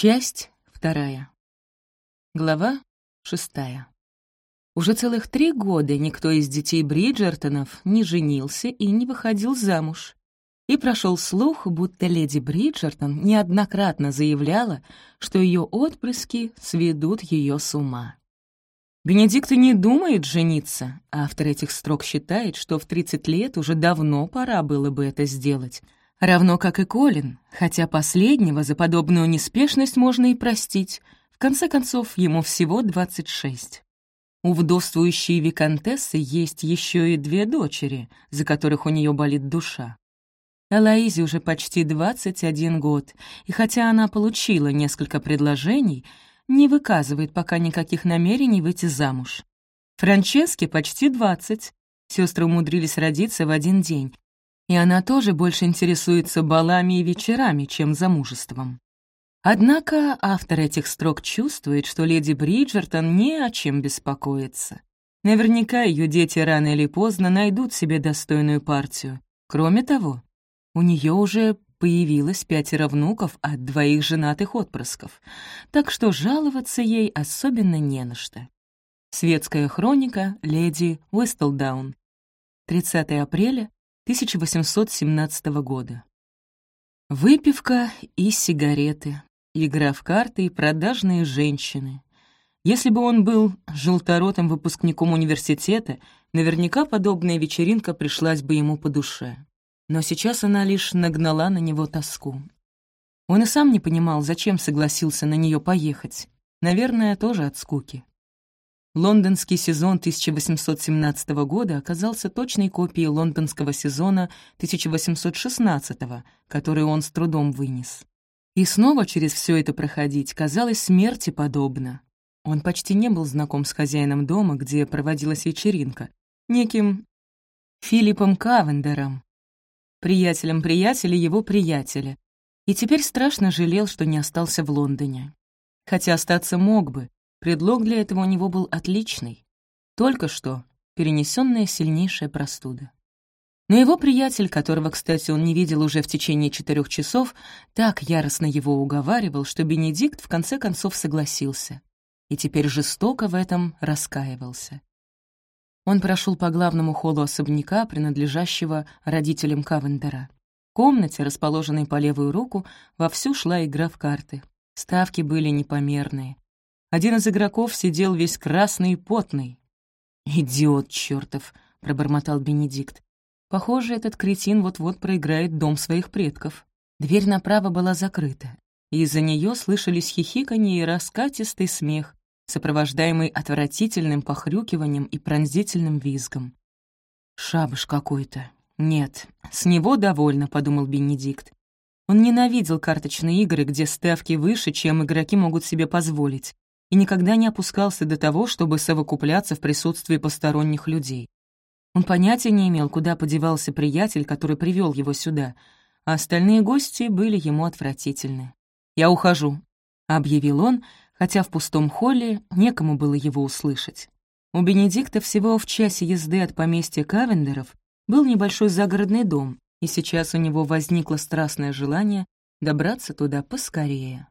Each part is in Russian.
Часть вторая. Глава шестая. Уже целых три года никто из детей Бриджертонов не женился и не выходил замуж. И прошел слух, будто леди Бриджертон неоднократно заявляла, что ее отпрыски сведут ее с ума. Бенедикт не думает жениться, автор этих строк считает, что в 30 лет уже давно пора было бы это сделать — Равно как и Колин, хотя последнего за подобную неспешность можно и простить. В конце концов, ему всего 26. У вдовствующей виконтессы есть еще и две дочери, за которых у нее болит душа. Элоизе уже почти 21 год, и хотя она получила несколько предложений, не выказывает пока никаких намерений выйти замуж. Франческе почти 20. Сестры умудрились родиться в один день, и она тоже больше интересуется балами и вечерами, чем замужеством. Однако автор этих строк чувствует, что леди Бриджертон не о чем беспокоится. Наверняка ее дети рано или поздно найдут себе достойную партию. Кроме того, у нее уже появилось пятеро внуков от двоих женатых отпрысков, так что жаловаться ей особенно не на что. Светская хроника леди Уэстлдаун. 30 апреля 1817 года. Выпивка и сигареты, игра в карты и продажные женщины. Если бы он был желторотым выпускником университета, наверняка подобная вечеринка пришлась бы ему по душе. Но сейчас она лишь нагнала на него тоску. Он и сам не понимал, зачем согласился на нее поехать. Наверное, тоже от скуки. Лондонский сезон 1817 года оказался точной копией лондонского сезона 1816, который он с трудом вынес. И снова через все это проходить казалось смерти подобно. Он почти не был знаком с хозяином дома, где проводилась вечеринка, неким Филиппом Кавендером, приятелем приятеля его приятеля, и теперь страшно жалел, что не остался в Лондоне. Хотя остаться мог бы, Предлог для этого у него был отличный. Только что перенесенная сильнейшая простуда. Но его приятель, которого, кстати, он не видел уже в течение четырех часов, так яростно его уговаривал, что Бенедикт в конце концов согласился. И теперь жестоко в этом раскаивался. Он прошел по главному холлу особняка, принадлежащего родителям Кавендера. В комнате, расположенной по левую руку, вовсю шла игра в карты. Ставки были непомерные. Один из игроков сидел весь красный и потный. «Идиот чертов!» — пробормотал Бенедикт. «Похоже, этот кретин вот-вот проиграет дом своих предков». Дверь направо была закрыта, и из-за нее слышались хихиканье и раскатистый смех, сопровождаемый отвратительным похрюкиванием и пронзительным визгом. «Шабаш какой-то. Нет, с него довольно», — подумал Бенедикт. Он ненавидел карточные игры, где ставки выше, чем игроки могут себе позволить и никогда не опускался до того, чтобы совокупляться в присутствии посторонних людей. Он понятия не имел, куда подевался приятель, который привел его сюда, а остальные гости были ему отвратительны. «Я ухожу», — объявил он, хотя в пустом холле некому было его услышать. У Бенедикта всего в часе езды от поместья Кавендеров был небольшой загородный дом, и сейчас у него возникло страстное желание добраться туда поскорее.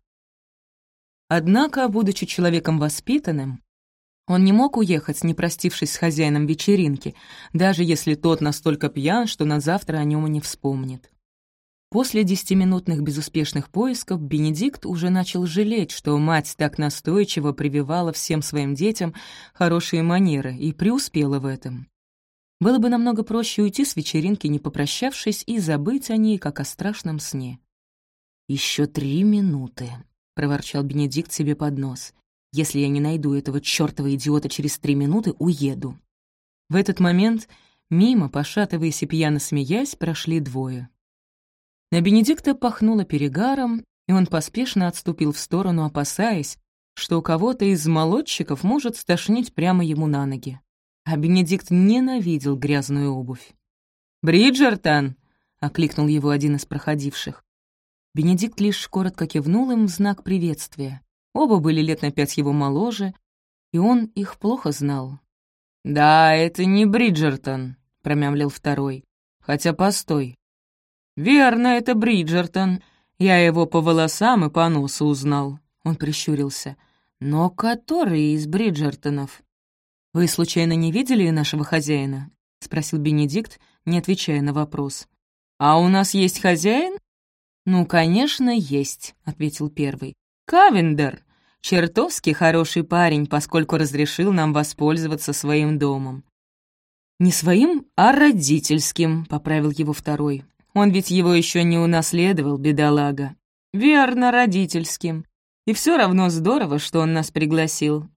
Однако, будучи человеком воспитанным, он не мог уехать, не простившись с хозяином вечеринки, даже если тот настолько пьян, что на завтра о нем и не вспомнит. После десятиминутных безуспешных поисков Бенедикт уже начал жалеть, что мать так настойчиво прививала всем своим детям хорошие манеры и преуспела в этом. Было бы намного проще уйти с вечеринки, не попрощавшись, и забыть о ней, как о страшном сне. Еще три минуты проворчал Бенедикт себе под нос. «Если я не найду этого чёртова идиота через три минуты, уеду». В этот момент мимо, пошатываясь и пьяно смеясь, прошли двое. На Бенедикта пахнуло перегаром, и он поспешно отступил в сторону, опасаясь, что у кого-то из молодчиков может стошнить прямо ему на ноги. А Бенедикт ненавидел грязную обувь. «Бриджертон!» — окликнул его один из проходивших. Бенедикт лишь коротко кивнул им в знак приветствия. Оба были лет на пять его моложе, и он их плохо знал. «Да, это не Бриджертон», — промямлил второй. «Хотя постой». «Верно, это Бриджертон. Я его по волосам и по носу узнал». Он прищурился. «Но который из Бриджертонов?» «Вы случайно не видели нашего хозяина?» — спросил Бенедикт, не отвечая на вопрос. «А у нас есть хозяин?» «Ну, конечно, есть», — ответил первый. «Кавендер. Чертовски хороший парень, поскольку разрешил нам воспользоваться своим домом». «Не своим, а родительским», — поправил его второй. «Он ведь его еще не унаследовал, бедолага». «Верно, родительским. И все равно здорово, что он нас пригласил.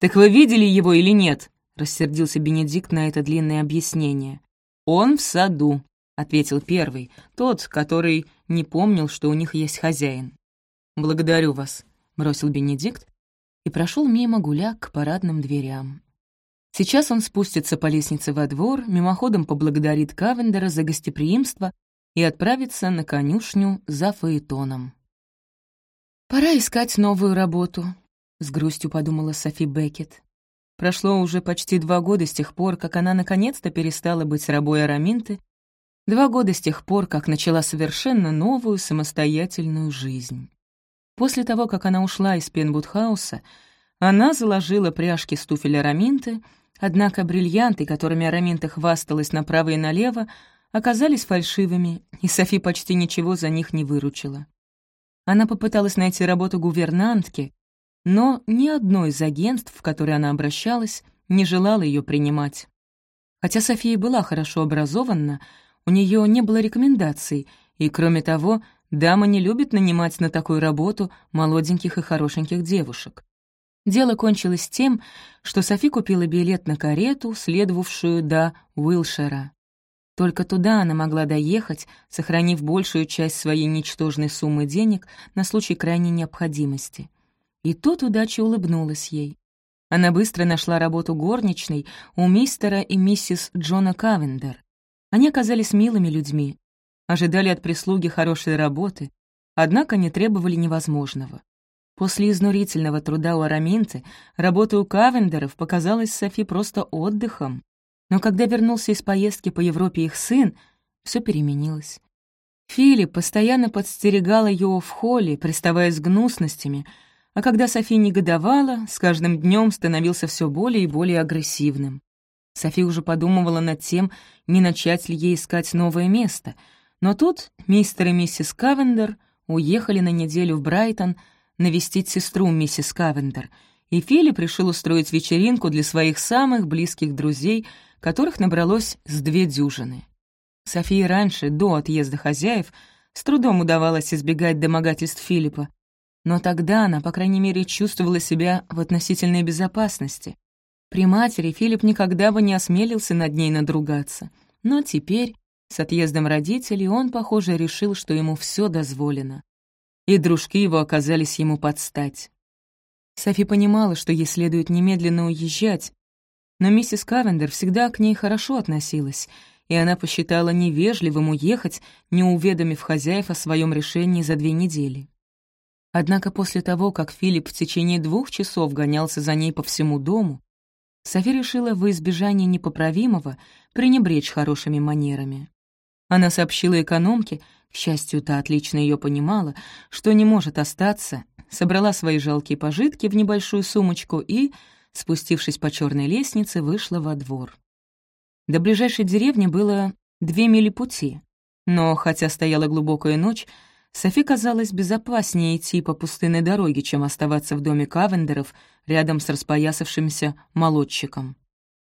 «Так вы видели его или нет?» — рассердился Бенедикт на это длинное объяснение. «Он в саду», — ответил первый, тот, который не помнил, что у них есть хозяин. «Благодарю вас», — бросил Бенедикт и прошел мимо гуля к парадным дверям. Сейчас он спустится по лестнице во двор, мимоходом поблагодарит Кавендера за гостеприимство и отправится на конюшню за фаэтоном. «Пора искать новую работу», — с грустью подумала Софи Беккет. Прошло уже почти два года с тех пор, как она наконец-то перестала быть рабой Араминты, два года с тех пор, как начала совершенно новую самостоятельную жизнь. После того, как она ушла из Пенбудхауса, она заложила пряжки с туфель Араминты, однако бриллианты, которыми Араминта хвасталась направо и налево, оказались фальшивыми, и Софи почти ничего за них не выручила. Она попыталась найти работу гувернантки, но ни одно из агентств, в которые она обращалась, не желало ее принимать. Хотя София была хорошо образована, у нее не было рекомендаций, и, кроме того, дама не любит нанимать на такую работу молоденьких и хорошеньких девушек. Дело кончилось тем, что Софи купила билет на карету, следовавшую до Уилшера. Только туда она могла доехать, сохранив большую часть своей ничтожной суммы денег на случай крайней необходимости. И тут удача улыбнулась ей. Она быстро нашла работу горничной у мистера и миссис Джона Кавендер. Они оказались милыми людьми, ожидали от прислуги хорошей работы, однако не требовали невозможного. После изнурительного труда у Араминты работа у Кавендеров показалась Софи просто отдыхом. Но когда вернулся из поездки по Европе их сын, все переменилось. Филипп постоянно подстерегал ее в холле, приставая с гнусностями — а когда Софи негодовала, с каждым днем становился все более и более агрессивным. Софи уже подумывала над тем, не начать ли ей искать новое место. Но тут мистер и миссис Кавендер уехали на неделю в Брайтон навестить сестру миссис Кавендер, и Филипп решил устроить вечеринку для своих самых близких друзей, которых набралось с две дюжины. Софии раньше, до отъезда хозяев, с трудом удавалось избегать домогательств Филиппа, но тогда она, по крайней мере, чувствовала себя в относительной безопасности. При матери Филипп никогда бы не осмелился над ней надругаться. Но теперь, с отъездом родителей, он, похоже, решил, что ему все дозволено. И дружки его оказались ему под стать. Софи понимала, что ей следует немедленно уезжать, но миссис Кавендер всегда к ней хорошо относилась, и она посчитала невежливым уехать, не уведомив хозяев о своем решении за две недели. Однако после того, как Филипп в течение двух часов гонялся за ней по всему дому, Софи решила во избежание непоправимого пренебречь хорошими манерами. Она сообщила экономке, к счастью, та отлично ее понимала, что не может остаться, собрала свои жалкие пожитки в небольшую сумочку и, спустившись по черной лестнице, вышла во двор. До ближайшей деревни было две мили пути, но, хотя стояла глубокая ночь, Софи казалось безопаснее идти по пустынной дороге, чем оставаться в доме Кавендеров рядом с распоясавшимся молодчиком.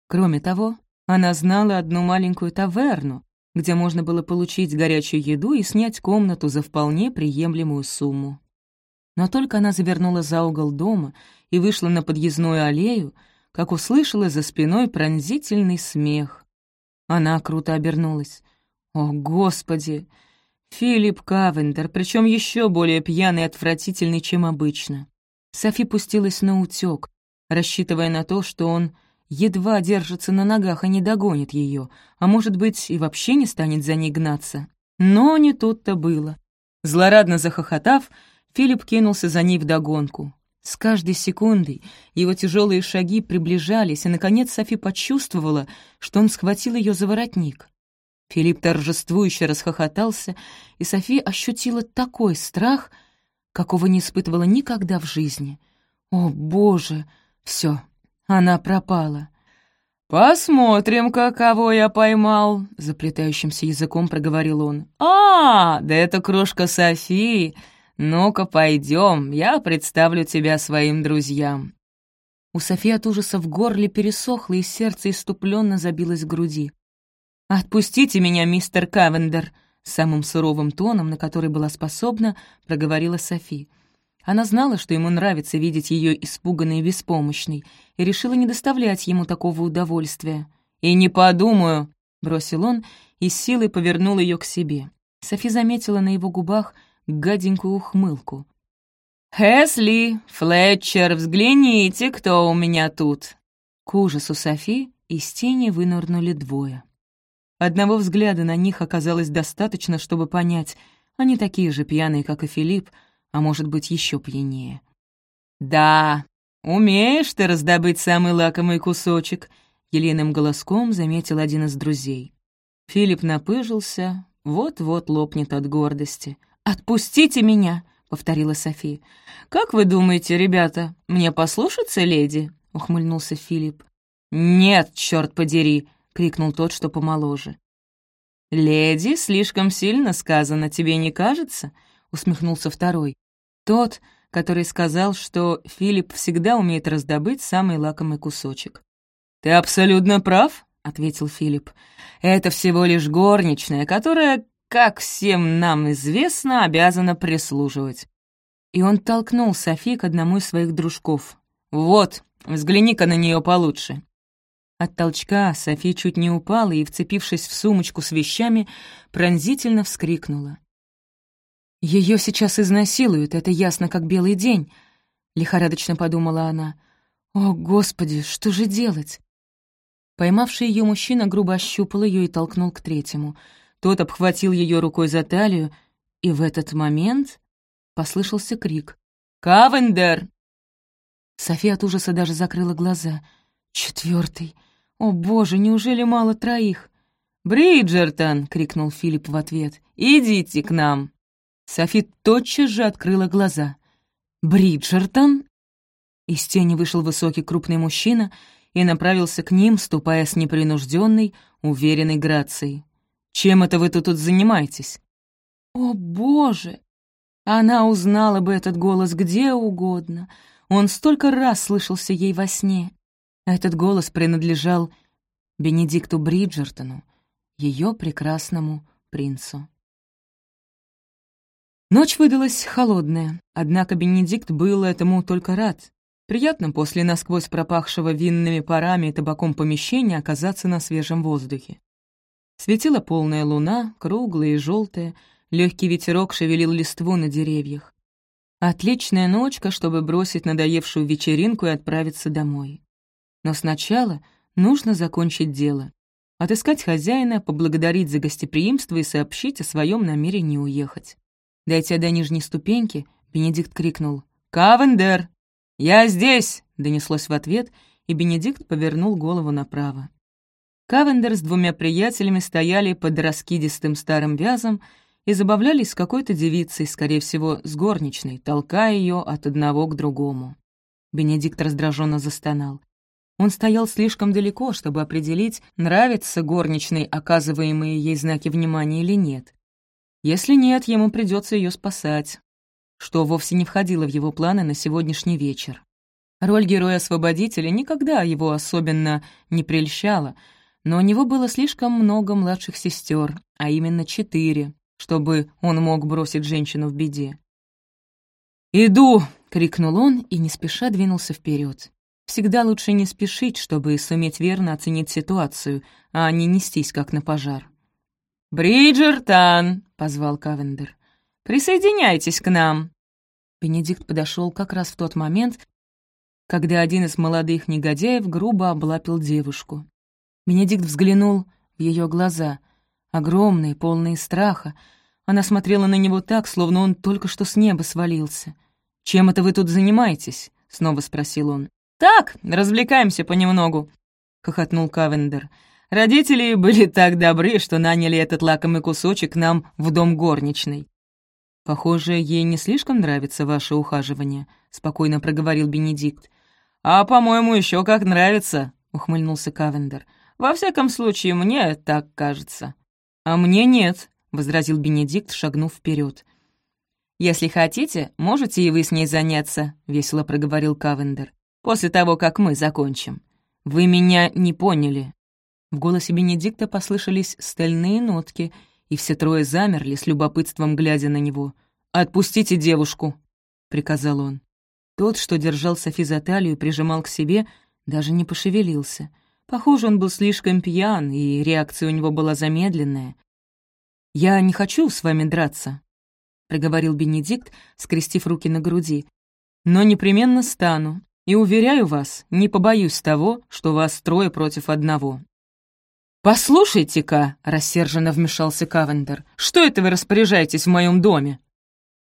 Кроме того, она знала одну маленькую таверну, где можно было получить горячую еду и снять комнату за вполне приемлемую сумму. Но только она завернула за угол дома и вышла на подъездную аллею, как услышала за спиной пронзительный смех. Она круто обернулась. «О, Господи!» Филипп Кавендер, причем еще более пьяный и отвратительный, чем обычно. Софи пустилась на утек, рассчитывая на то, что он едва держится на ногах и не догонит ее, а может быть, и вообще не станет за ней гнаться. Но не тут-то было. Злорадно захохотав, Филипп кинулся за ней вдогонку. С каждой секундой его тяжелые шаги приближались, и, наконец, Софи почувствовала, что он схватил ее за воротник. Филипп торжествующе расхохотался, и София ощутила такой страх, какого не испытывала никогда в жизни. «О, Боже! Все, она пропала!» «Посмотрим, каково я поймал», — заплетающимся языком проговорил он. «А, да это крошка Софии! Ну-ка, пойдем, я представлю тебя своим друзьям». У Софии от ужаса в горле пересохло, и сердце иступленно забилось в груди. «Отпустите меня, мистер Кавендер!» Самым суровым тоном, на который была способна, проговорила Софи. Она знала, что ему нравится видеть ее испуганной и беспомощной, и решила не доставлять ему такого удовольствия. «И не подумаю!» — бросил он и силой повернул ее к себе. Софи заметила на его губах гаденькую ухмылку. «Хэсли, Флетчер, взгляните, кто у меня тут!» К ужасу Софи из тени вынырнули двое. Одного взгляда на них оказалось достаточно, чтобы понять, они такие же пьяные, как и Филипп, а может быть, еще пьянее. «Да, умеешь ты раздобыть самый лакомый кусочек», — елейным голоском заметил один из друзей. Филипп напыжился, вот-вот лопнет от гордости. «Отпустите меня!» — повторила Софи. «Как вы думаете, ребята, мне послушаться, леди?» — ухмыльнулся Филипп. «Нет, черт подери!» Крикнул тот, что помоложе. «Леди, слишком сильно сказано, тебе не кажется?» — усмехнулся второй. Тот, который сказал, что Филипп всегда умеет раздобыть самый лакомый кусочек. «Ты абсолютно прав», — ответил Филипп. «Это всего лишь горничная, которая, как всем нам известно, обязана прислуживать». И он толкнул Софи к одному из своих дружков. «Вот, взгляни-ка на нее получше. От толчка Софи чуть не упала и, вцепившись в сумочку с вещами, пронзительно вскрикнула. Ее сейчас изнасилуют, это ясно, как белый день», — лихорадочно подумала она. «О, Господи, что же делать?» Поймавший ее мужчина грубо ощупал ее и толкнул к третьему. Тот обхватил ее рукой за талию, и в этот момент послышался крик. «Кавендер!» София от ужаса даже закрыла глаза. «Четвертый!» «О, боже, неужели мало троих?» «Бриджертон!» — крикнул Филипп в ответ. «Идите к нам!» Софи тотчас же открыла глаза. «Бриджертон?» Из тени вышел высокий крупный мужчина и направился к ним, ступая с непринужденной, уверенной грацией. «Чем это вы тут занимаетесь?» «О, боже!» Она узнала бы этот голос где угодно. Он столько раз слышался ей во сне. Этот голос принадлежал Бенедикту Бриджертону, ее прекрасному принцу. Ночь выдалась холодная, однако Бенедикт был этому только рад. Приятно после насквозь пропахшего винными парами и табаком помещения оказаться на свежем воздухе. Светила полная луна, круглая и желтая, легкий ветерок шевелил листву на деревьях. Отличная ночка, чтобы бросить надоевшую вечеринку и отправиться домой. Но сначала нужно закончить дело. Отыскать хозяина, поблагодарить за гостеприимство и сообщить о своем намерении уехать. Дойдя до нижней ступеньки, Бенедикт крикнул «Кавендер!» «Я здесь!» — донеслось в ответ, и Бенедикт повернул голову направо. Кавендер с двумя приятелями стояли под раскидистым старым вязом и забавлялись с какой-то девицей, скорее всего, с горничной, толкая ее от одного к другому. Бенедикт раздраженно застонал. Он стоял слишком далеко, чтобы определить, нравятся горничной оказываемые ей знаки внимания или нет. Если нет, ему придется ее спасать, что вовсе не входило в его планы на сегодняшний вечер. Роль героя-освободителя никогда его особенно не прельщала, но у него было слишком много младших сестер, а именно четыре, чтобы он мог бросить женщину в беде. «Иду!» — крикнул он и не спеша двинулся вперед. Всегда лучше не спешить, чтобы суметь верно оценить ситуацию, а не нестись, как на пожар. «Бриджертон!» — позвал Кавендер. «Присоединяйтесь к нам!» Бенедикт подошел как раз в тот момент, когда один из молодых негодяев грубо облапил девушку. Бенедикт взглянул в ее глаза, огромные, полные страха. Она смотрела на него так, словно он только что с неба свалился. «Чем это вы тут занимаетесь?» — снова спросил он. «Так, развлекаемся понемногу», — хохотнул Кавендер. Родители были так добры, что наняли этот лакомый кусочек нам в дом горничной». «Похоже, ей не слишком нравится ваше ухаживание», — спокойно проговорил Бенедикт. «А, по-моему, еще как нравится», — ухмыльнулся Кавендер. «Во всяком случае, мне так кажется». «А мне нет», — возразил Бенедикт, шагнув вперед. «Если хотите, можете и вы с ней заняться», — весело проговорил Кавендер, «после того, как мы закончим». «Вы меня не поняли». В голосе Бенедикта послышались стальные нотки, и все трое замерли с любопытством, глядя на него. «Отпустите девушку», — приказал он. Тот, что держал Софи за талию, прижимал к себе, даже не пошевелился. Похоже, он был слишком пьян, и реакция у него была замедленная. «Я не хочу с вами драться», — проговорил Бенедикт, скрестив руки на груди. «Но непременно стану, и, уверяю вас, не побоюсь того, что вас трое против одного». «Послушайте-ка», — рассерженно вмешался Кавендер, «что это вы распоряжаетесь в моем доме?»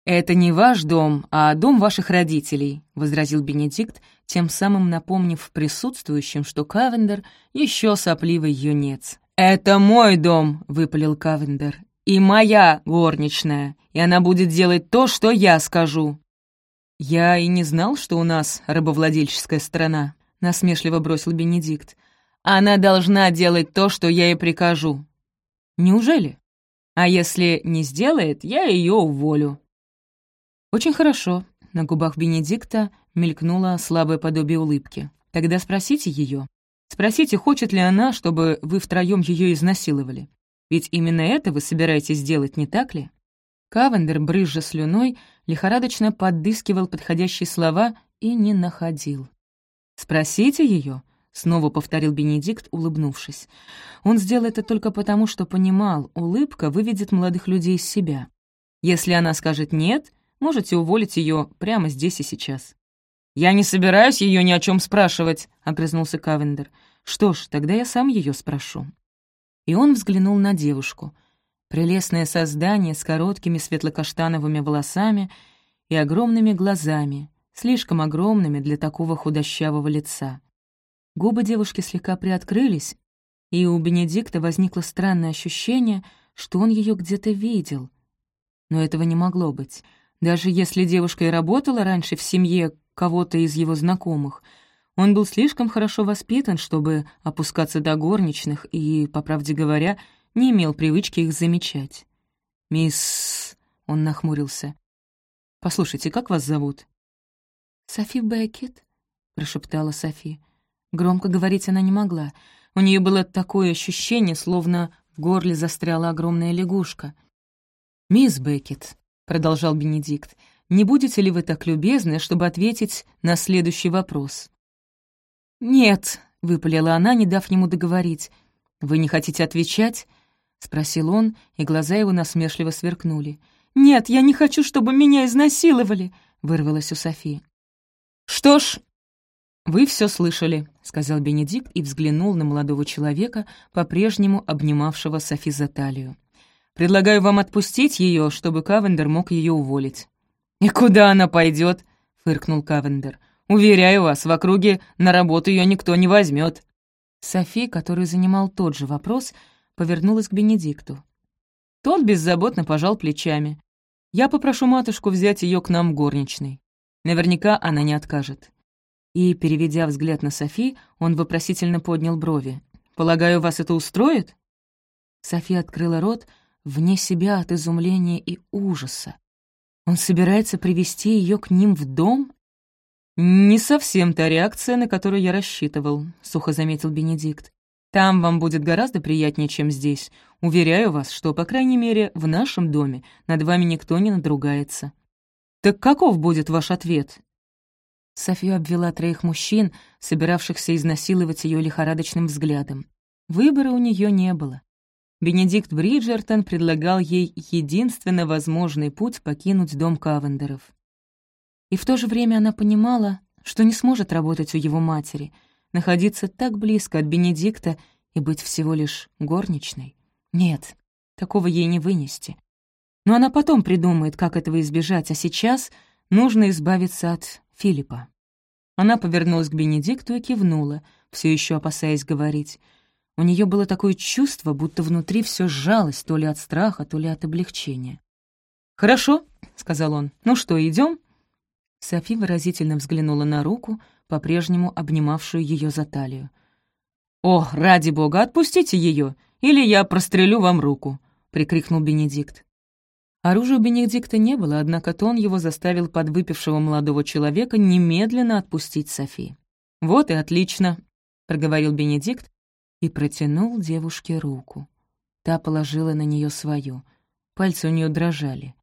«Это не ваш дом, а дом ваших родителей», — возразил Бенедикт, тем самым напомнив присутствующим, что Кавендер — еще сопливый юнец. «Это мой дом», — выпалил Кавендер, «и моя горничная, и она будет делать то, что я скажу». «Я и не знал, что у нас рабовладельческая страна», — насмешливо бросил Бенедикт. «Она должна делать то, что я ей прикажу». «Неужели? А если не сделает, я ее уволю». «Очень хорошо», — на губах Бенедикта мелькнуло слабое подобие улыбки. «Тогда спросите ее. Спросите, хочет ли она, чтобы вы втроем ее изнасиловали. Ведь именно это вы собираетесь сделать, не так ли?» Кавендер, брызжа слюной, лихорадочно подыскивал подходящие слова и не находил. «Спросите ее, снова повторил Бенедикт, улыбнувшись. Он сделал это только потому, что понимал, улыбка выведет молодых людей из себя. Если она скажет «нет», Можете уволить ее прямо здесь и сейчас». «Я не собираюсь ее ни о чем спрашивать», — огрызнулся Кавендер. «Что ж, тогда я сам ее спрошу». И он взглянул на девушку. Прелестное создание с короткими светлокаштановыми волосами и огромными глазами, слишком огромными для такого худощавого лица. Губы девушки слегка приоткрылись, и у Бенедикта возникло странное ощущение, что он ее где-то видел. Но этого не могло быть. Даже если девушка и работала раньше в семье кого-то из его знакомых, он был слишком хорошо воспитан, чтобы опускаться до горничных и, по правде говоря, не имел привычки их замечать. «Мисс...» — он нахмурился. «Послушайте, как вас зовут?» «Софи Беккет», — прошептала Софи. Громко говорить она не могла. У нее было такое ощущение, словно в горле застряла огромная лягушка. «Мисс Беккет», — продолжал Бенедикт, «не будете ли вы так любезны, чтобы ответить на следующий вопрос?» «Нет», — выпалила она, не дав ему договорить. «Вы не хотите отвечать?» — спросил он, и глаза его насмешливо сверкнули. «Нет, я не хочу, чтобы меня изнасиловали», — вырвалось у Софии. «Что ж, вы все слышали», — сказал Бенедикт и взглянул на молодого человека, по-прежнему обнимавшего Софи за талию. Предлагаю вам отпустить ее, чтобы Кавендер мог ее уволить». «И куда она пойдет? фыркнул Кавендер. «Уверяю вас, в округе на работу ее никто не возьмет. Софи, который занимал тот же вопрос, повернулась к Бенедикту. Тот беззаботно пожал плечами. «Я попрошу матушку взять ее к нам горничной. Наверняка она не откажет». И, переведя взгляд на Софи, он вопросительно поднял брови. «Полагаю, вас это устроит?» Софи открыла рот, вне себя от изумления и ужаса. Он собирается привести ее к ним в дом? «Не совсем та реакция, на которую я рассчитывал», — сухо заметил Бенедикт. «Там вам будет гораздо приятнее, чем здесь. Уверяю вас, что, по крайней мере, в нашем доме над вами никто не надругается». «Так каков будет ваш ответ?» София обвела троих мужчин, собиравшихся изнасиловать ее лихорадочным взглядом. Выбора у нее не было. Бенедикт Бриджертон предлагал ей единственно возможный путь покинуть дом Кавендеров. И в то же время она понимала, что не сможет работать у его матери, находиться так близко от Бенедикта и быть всего лишь горничной. Нет, такого ей не вынести. Но она потом придумает, как этого избежать, а сейчас нужно избавиться от Филиппа. Она повернулась к Бенедикту и кивнула, все еще опасаясь говорить. У нее было такое чувство, будто внутри все сжалось то ли от страха, то ли от облегчения. «Хорошо», — сказал он. «Ну что, идем? Софи выразительно взглянула на руку, по-прежнему обнимавшую ее за талию. «О, ради бога, отпустите ее, или я прострелю вам руку!» — прикрикнул Бенедикт. Оружия у Бенедикта не было, однако тон его заставил подвыпившего молодого человека немедленно отпустить Софи. «Вот и отлично», — проговорил Бенедикт и протянул девушке руку. Та положила на нее свою. Пальцы у нее дрожали.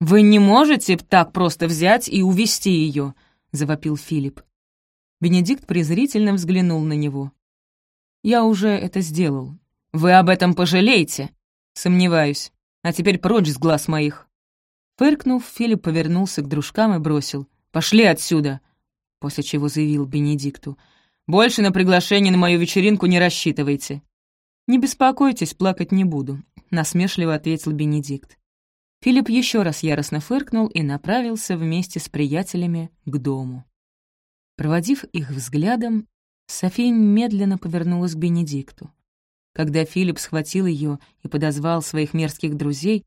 «Вы не можете так просто взять и увести ее, завопил Филипп. Бенедикт презрительно взглянул на него. «Я уже это сделал. Вы об этом пожалеете?» «Сомневаюсь. А теперь прочь с глаз моих». Фыркнув, Филипп повернулся к дружкам и бросил. «Пошли отсюда!» После чего заявил Бенедикту. «Больше на приглашение на мою вечеринку не рассчитывайте». «Не беспокойтесь, плакать не буду», — насмешливо ответил Бенедикт. Филипп еще раз яростно фыркнул и направился вместе с приятелями к дому. Проводив их взглядом, София медленно повернулась к Бенедикту. Когда Филипп схватил ее и подозвал своих мерзких друзей,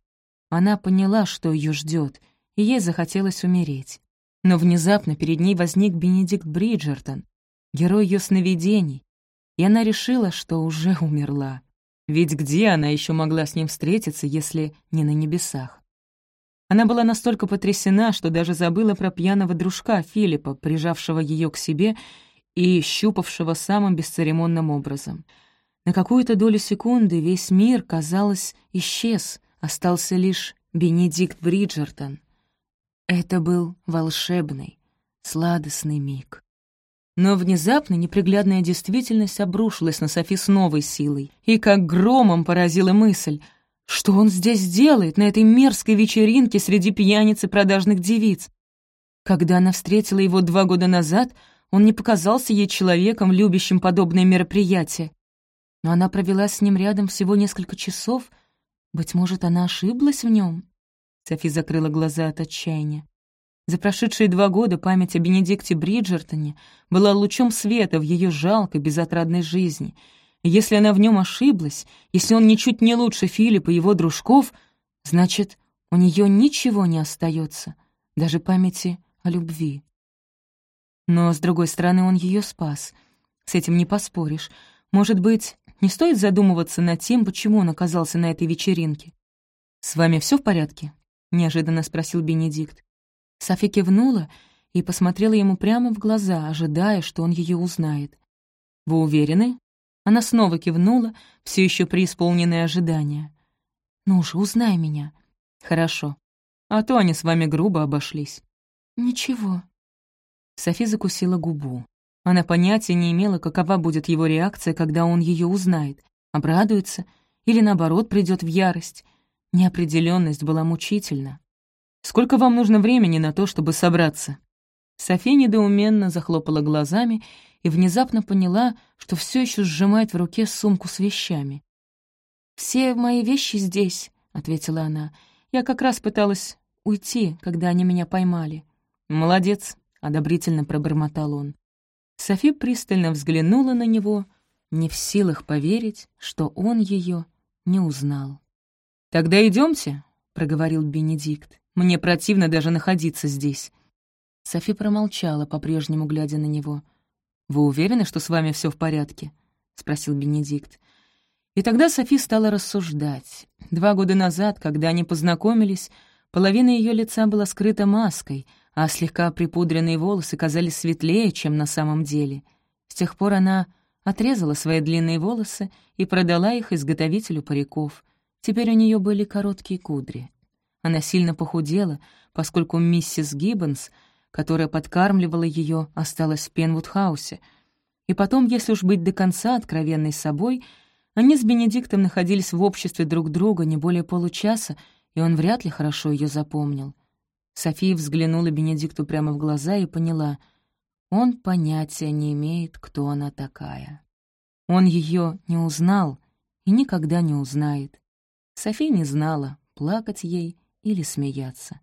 она поняла, что ее ждет, и ей захотелось умереть. Но внезапно перед ней возник Бенедикт Бриджертон, герой ее сновидений, и она решила, что уже умерла. Ведь где она еще могла с ним встретиться, если не на небесах? Она была настолько потрясена, что даже забыла про пьяного дружка Филиппа, прижавшего ее к себе и щупавшего самым бесцеремонным образом. На какую-то долю секунды весь мир, казалось, исчез, остался лишь Бенедикт Бриджертон. Это был волшебный, сладостный миг. Но внезапно неприглядная действительность обрушилась на Софи с новой силой, и как громом поразила мысль — что он здесь делает на этой мерзкой вечеринке среди пьяниц и продажных девиц? Когда она встретила его два года назад, он не показался ей человеком, любящим подобные мероприятия. Но она провела с ним рядом всего несколько часов. Быть может, она ошиблась в нем? Софи закрыла глаза от отчаяния. За прошедшие два года память о Бенедикте Бриджертоне была лучом света в ее жалкой, безотрадной жизни — если она в нем ошиблась, если он ничуть не лучше Филиппа и его дружков, значит, у нее ничего не остается, даже памяти о любви. Но, с другой стороны, он ее спас. С этим не поспоришь. Может быть, не стоит задумываться над тем, почему он оказался на этой вечеринке. «С вами все в порядке?» — неожиданно спросил Бенедикт. Софи кивнула и посмотрела ему прямо в глаза, ожидая, что он ее узнает. «Вы уверены?» Она снова кивнула, все еще преисполненное ожидания. «Ну же, узнай меня». «Хорошо. А то они с вами грубо обошлись». «Ничего». Софи закусила губу. Она понятия не имела, какова будет его реакция, когда он ее узнает. Обрадуется или, наоборот, придет в ярость. Неопределенность была мучительна. «Сколько вам нужно времени на то, чтобы собраться?» София недоуменно захлопала глазами и внезапно поняла, что все еще сжимает в руке сумку с вещами. «Все мои вещи здесь», — ответила она. «Я как раз пыталась уйти, когда они меня поймали». «Молодец», — одобрительно пробормотал он. Софи пристально взглянула на него, не в силах поверить, что он ее не узнал. «Тогда идемте, проговорил Бенедикт. «Мне противно даже находиться здесь». Софи промолчала, по-прежнему глядя на него. «Вы уверены, что с вами все в порядке?» — спросил Бенедикт. И тогда Софи стала рассуждать. Два года назад, когда они познакомились, половина ее лица была скрыта маской, а слегка припудренные волосы казались светлее, чем на самом деле. С тех пор она отрезала свои длинные волосы и продала их изготовителю париков. Теперь у нее были короткие кудри. Она сильно похудела, поскольку миссис Гиббонс — которая подкармливала ее, осталась в Пенвуд-хаусе. И потом, если уж быть до конца откровенной собой, они с Бенедиктом находились в обществе друг друга не более получаса, и он вряд ли хорошо ее запомнил. София взглянула Бенедикту прямо в глаза и поняла, он понятия не имеет, кто она такая. Он ее не узнал и никогда не узнает. София не знала, плакать ей или смеяться.